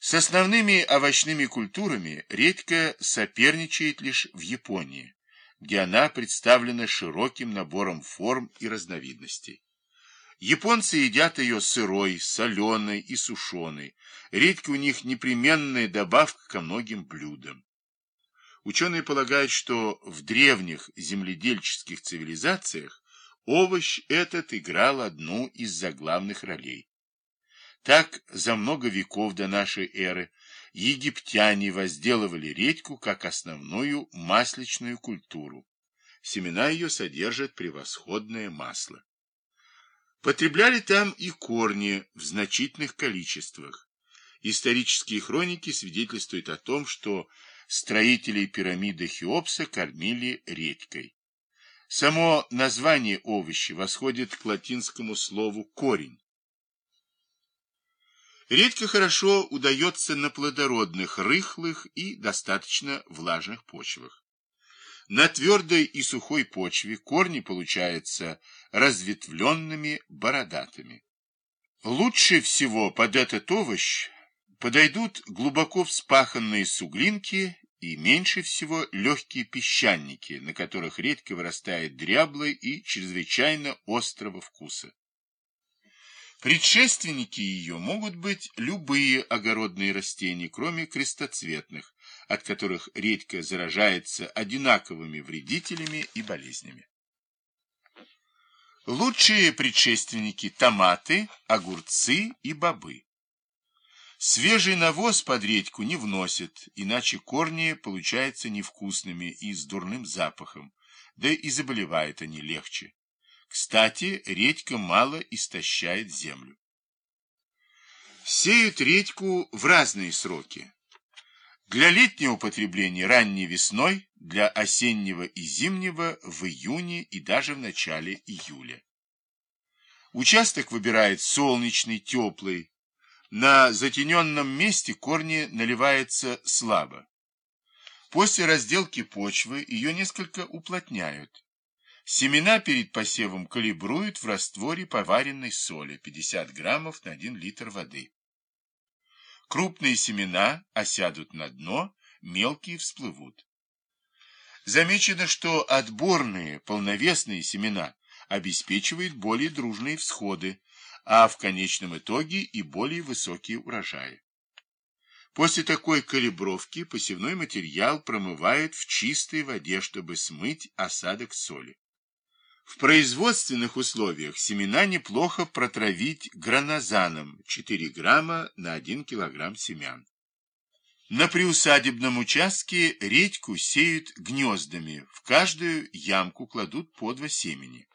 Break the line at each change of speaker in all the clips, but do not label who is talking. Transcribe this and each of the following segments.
С основными овощными культурами редька соперничает лишь в Японии, где она представлена широким набором форм и разновидностей. Японцы едят ее сырой, соленой и сушеной. Редька у них непременная добавка ко многим блюдам. Ученые полагают, что в древних земледельческих цивилизациях овощ этот играл одну из заглавных ролей. Так, за много веков до нашей эры египтяне возделывали редьку как основную масличную культуру. Семена ее содержат превосходное масло. Потребляли там и корни в значительных количествах. Исторические хроники свидетельствуют о том, что строителей пирамиды Хеопса кормили редькой. Само название овощи восходит к латинскому слову «корень». Редька хорошо удается на плодородных, рыхлых и достаточно влажных почвах. На твердой и сухой почве корни получаются разветвленными, бородатыми. Лучше всего под этот овощ подойдут глубоко вспаханные суглинки и меньше всего легкие песчаники, на которых редко вырастает дряблый и чрезвычайно острого вкуса. Предшественники ее могут быть любые огородные растения, кроме крестоцветных, от которых редька заражается одинаковыми вредителями и болезнями. Лучшие предшественники – томаты, огурцы и бобы. Свежий навоз под редьку не вносят, иначе корни получаются невкусными и с дурным запахом, да и заболевают они легче. Кстати, редька мало истощает землю. Сеют редьку в разные сроки. Для летнего употребления ранней весной, для осеннего и зимнего в июне и даже в начале июля. Участок выбирает солнечный, теплый, на затененном месте корни наливаются слабо. После разделки почвы ее несколько уплотняют. Семена перед посевом калибруют в растворе поваренной соли 50 граммов на 1 литр воды. Крупные семена осядут на дно, мелкие всплывут. Замечено, что отборные полновесные семена обеспечивают более дружные всходы, а в конечном итоге и более высокие урожаи. После такой калибровки посевной материал промывают в чистой воде, чтобы смыть осадок соли. В производственных условиях семена неплохо протравить гранозаном 4 грамма на 1 килограмм семян. На приусадебном участке редьку сеют гнездами, в каждую ямку кладут по два семени.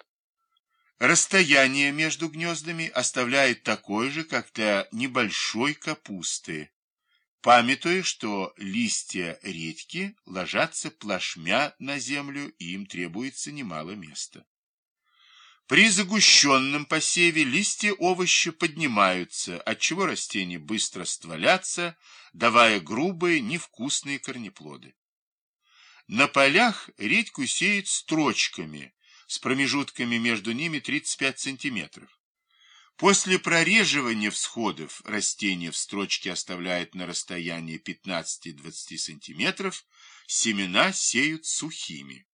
Расстояние между гнездами оставляет такое же, как для небольшой капусты, памятуя, что листья редьки ложатся плашмя на землю, и им требуется немало места. При загущенном посеве листья овоща поднимаются, отчего растения быстро стволятся, давая грубые, невкусные корнеплоды. На полях редьку сеют строчками, с промежутками между ними 35 сантиметров. После прореживания всходов растение в строчке оставляет на расстоянии 15-20 сантиметров, семена сеют сухими.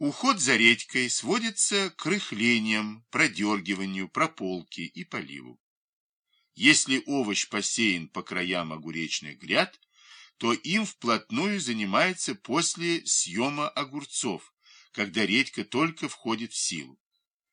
Уход за редькой сводится к рыхлениям, продергиванию, прополке и поливу. Если овощ посеян по краям огуречных гряд, то им вплотную занимается после съема огурцов, когда редька только входит в силу.